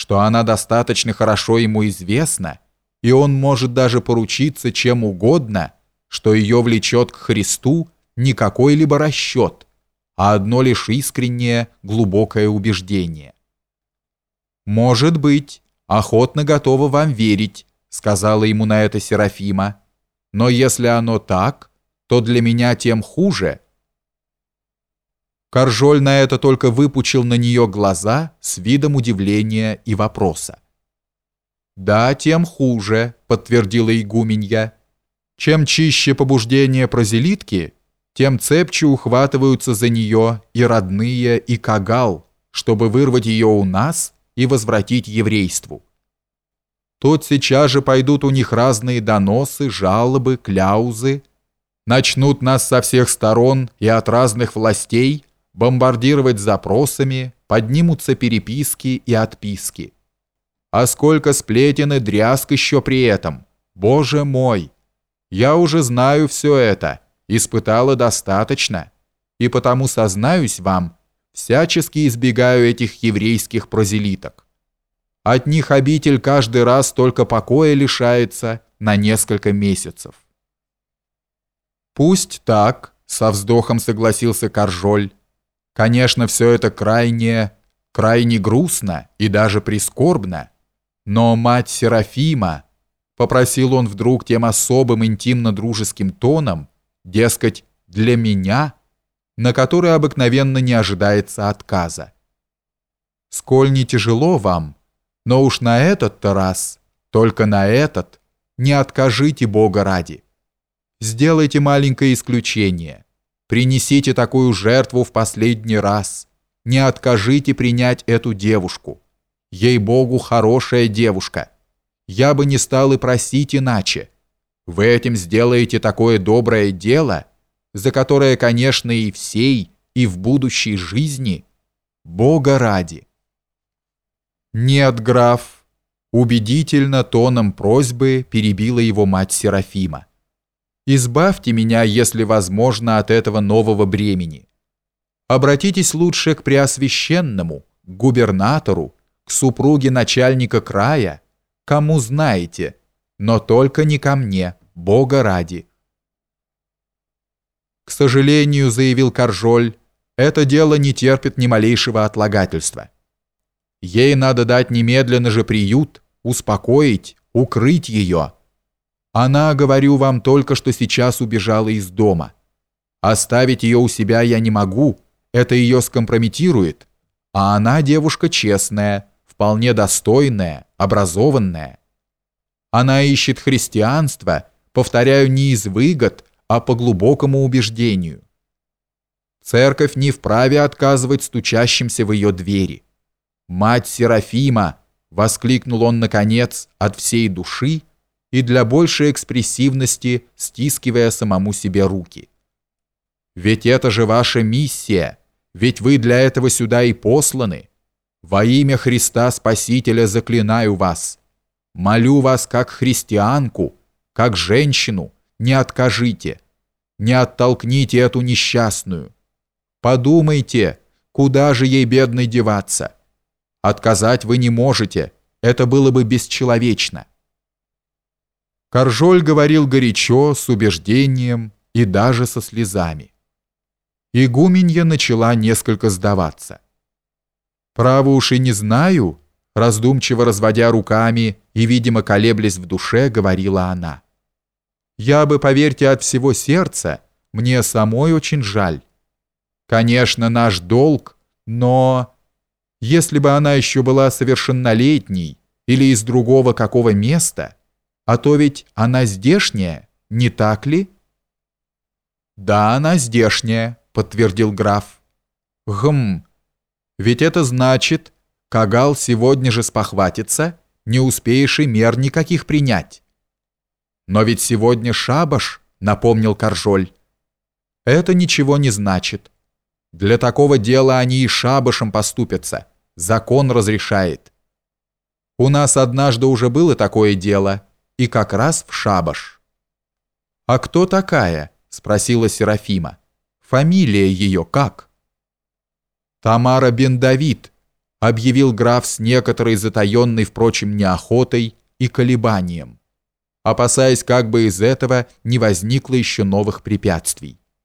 что она достаточно хорошо ему известна, и он может даже поручиться чем угодно, что ее влечет к Христу не какой-либо расчет, а одно лишь искреннее, глубокое убеждение. «Может быть, охотно готова вам верить», сказала ему на это Серафима, «но если оно так, то для меня тем хуже». Коржоль на это только выпучил на нее глаза с видом удивления и вопроса. «Да, тем хуже», — подтвердила игуменья. «Чем чище побуждение прозелитки, тем цепче ухватываются за нее и родные, и кагал, чтобы вырвать ее у нас и возвратить еврейству. Тут сейчас же пойдут у них разные доносы, жалобы, кляузы, начнут нас со всех сторон и от разных властей бомбардировать запросами, поднимутся переписки и отписки. А сколько сплетен и дрязг еще при этом. Боже мой! Я уже знаю все это, испытала достаточно, и потому сознаюсь вам, всячески избегаю этих еврейских прозелиток. От них обитель каждый раз только покоя лишается на несколько месяцев. Пусть так, со вздохом согласился Коржоль. Конечно, все это крайне, крайне грустно и даже прискорбно. Но мать Серафима, попросил он вдруг тем особым интимно-дружеским тоном, дескать, для меня, на который обыкновенно не ожидается отказа. Сколь не тяжело вам, но уж на этот-то раз, только на этот, не откажите Бога ради. Сделайте маленькое исключение. Принесите такую жертву в последний раз. Не откажите принять эту девушку. Ей-богу, хорошая девушка. Я бы не стал и просить иначе. Вы этим сделаете такое доброе дело, за которое, конечно, и всей, и в будущей жизни, Бога ради. Нет, граф, убедительно тоном просьбы перебила его мать Серафима. Избавьте меня, если возможно, от этого нового бремени. Обратитесь лучше к Преосвященному, к губернатору, к супруге начальника края, кому знаете, но только не ко мне, Бога ради. К сожалению, заявил Каржоль, это дело не терпит ни малейшего отлагательства. Ей надо дать немедленно же приют, успокоить, укрыть ее. Она, говорю вам, только что сейчас убежала из дома. Оставить ее у себя я не могу, это ее скомпрометирует. А она девушка честная, вполне достойная, образованная. Она ищет христианство, повторяю, не из выгод, а по глубокому убеждению. Церковь не вправе отказывать стучащимся в ее двери. «Мать Серафима!» — воскликнул он, наконец, от всей души и для большей экспрессивности стискивая самому себе руки. «Ведь это же ваша миссия, ведь вы для этого сюда и посланы. Во имя Христа Спасителя заклинаю вас. Молю вас как христианку, как женщину, не откажите, не оттолкните эту несчастную. Подумайте, куда же ей бедной деваться? Отказать вы не можете, это было бы бесчеловечно. Коржоль говорил горячо, с убеждением и даже со слезами. Игуменья начала несколько сдаваться. «Право уж и не знаю», раздумчиво разводя руками и, видимо, колеблясь в душе, говорила она. «Я бы, поверьте, от всего сердца, мне самой очень жаль. Конечно, наш долг, но... Если бы она еще была совершеннолетней или из другого какого места, а то ведь она здешняя, не так ли?» «Да, она здешняя», — подтвердил граф. «Гм, ведь это значит, Кагал сегодня же спохватится, не успеешь и мер никаких принять». «Но ведь сегодня шабаш», — напомнил Коржоль. «Это ничего не значит. Для такого дела они и шабашем поступятся. Закон разрешает. У нас однажды уже было такое дело, и как раз в шабаш». «А кто такая?» — спросила Серафима. «Фамилия ее как?» «Тамара бен Давид», объявил граф с некоторой затаенной, впрочем, неохотой и колебанием, опасаясь, как бы из этого не возникло еще новых препятствий.